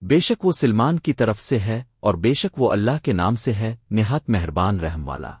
بے شک وہ سلمان کی طرف سے ہے اور بے شک وہ اللہ کے نام سے ہے، نہایت مہربان رحم والا۔